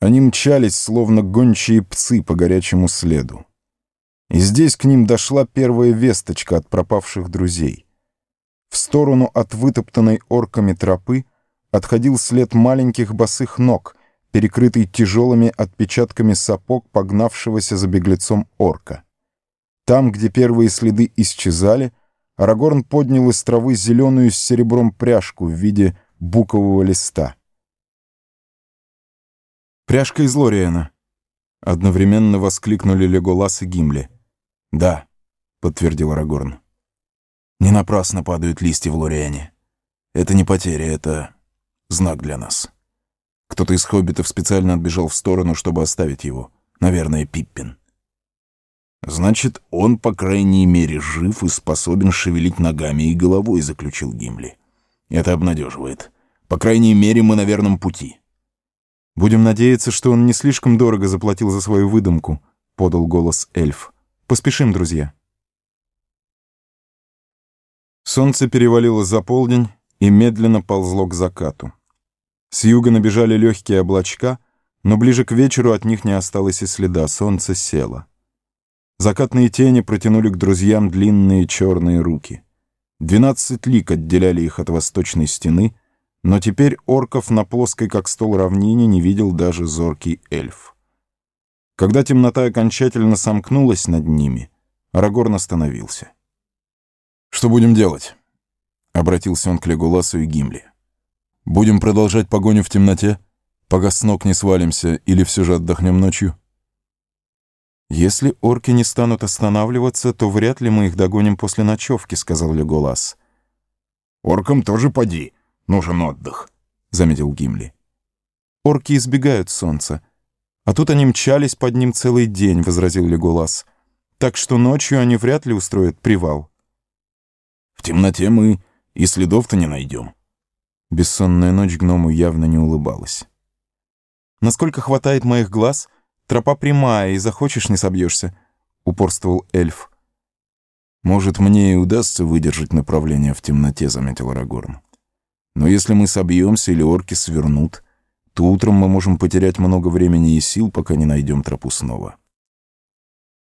Они мчались, словно гончие псы по горячему следу. И здесь к ним дошла первая весточка от пропавших друзей. В сторону от вытоптанной орками тропы отходил след маленьких босых ног, перекрытый тяжелыми отпечатками сапог погнавшегося за беглецом орка. Там, где первые следы исчезали, Арагорн поднял из травы зеленую с серебром пряжку в виде букового листа. «Пряжка из Лориэна!» Одновременно воскликнули Леголас и Гимли. «Да», — подтвердил Арагорн. «Не напрасно падают листья в Лориэне. Это не потеря, это знак для нас. Кто-то из хоббитов специально отбежал в сторону, чтобы оставить его. Наверное, Пиппин». «Значит, он, по крайней мере, жив и способен шевелить ногами и головой», — заключил Гимли. «Это обнадеживает. По крайней мере, мы на верном пути». «Будем надеяться, что он не слишком дорого заплатил за свою выдумку», — подал голос эльф. «Поспешим, друзья». Солнце перевалило за полдень и медленно ползло к закату. С юга набежали легкие облачка, но ближе к вечеру от них не осталось и следа, солнце село. Закатные тени протянули к друзьям длинные черные руки. Двенадцать лик отделяли их от восточной стены — но теперь орков на плоской, как стол равнине, не видел даже зоркий эльф. Когда темнота окончательно сомкнулась над ними, Арагорн остановился. «Что будем делать?» — обратился он к Леголасу и Гимли. «Будем продолжать погоню в темноте, пока с ног не свалимся, или все же отдохнем ночью?» «Если орки не станут останавливаться, то вряд ли мы их догоним после ночевки», — сказал Леголас. «Оркам тоже поди», нужен отдых», — заметил Гимли. «Орки избегают солнца. А тут они мчались под ним целый день», — возразил Леголас. «Так что ночью они вряд ли устроят привал». «В темноте мы и следов-то не найдем». Бессонная ночь гному явно не улыбалась. «Насколько хватает моих глаз, тропа прямая, и захочешь не собьешься», — упорствовал эльф. «Может, мне и удастся выдержать направление в темноте», — заметил Арагорн. Но если мы собьемся или орки свернут, то утром мы можем потерять много времени и сил, пока не найдем тропу снова.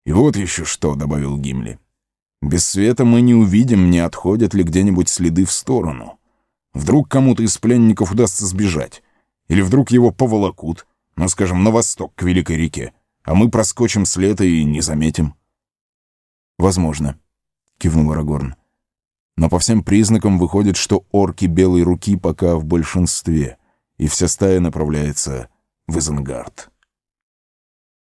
«И вот еще что», — добавил Гимли. «Без света мы не увидим, не отходят ли где-нибудь следы в сторону. Вдруг кому-то из пленников удастся сбежать. Или вдруг его поволокут, ну, скажем, на восток, к Великой реке, а мы проскочим след и не заметим». «Возможно», — кивнул Арагорн. Но по всем признакам выходит, что орки белой руки пока в большинстве, и вся стая направляется в Изенгард.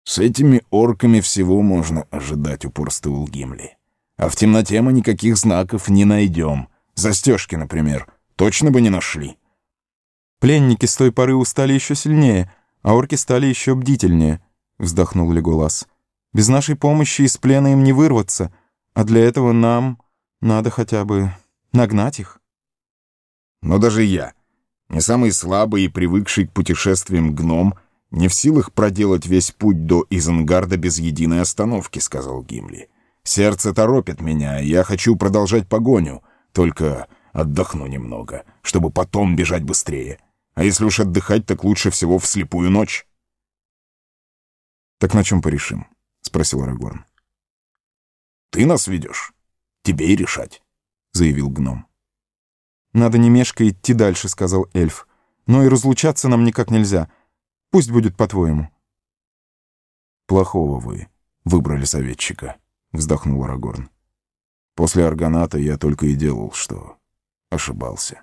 «С этими орками всего можно ожидать», — упорствовал Гимли. «А в темноте мы никаких знаков не найдем. Застежки, например, точно бы не нашли». «Пленники с той поры устали еще сильнее, а орки стали еще бдительнее», — вздохнул Леголас. «Без нашей помощи из плена им не вырваться, а для этого нам...» Надо хотя бы нагнать их. Но даже я, не самый слабый и привыкший к путешествиям гном, не в силах проделать весь путь до Изенгарда без единой остановки, сказал Гимли. Сердце торопит меня, и я хочу продолжать погоню, только отдохну немного, чтобы потом бежать быстрее. А если уж отдыхать, так лучше всего в слепую ночь. «Так на чем порешим?» — спросил Арагорн. «Ты нас ведешь?» Тебе и решать», — заявил гном. «Надо не мешка идти дальше», — сказал эльф. «Но и разлучаться нам никак нельзя. Пусть будет по-твоему». «Плохого вы выбрали советчика», — вздохнул Арагорн. «После Аргоната я только и делал, что ошибался».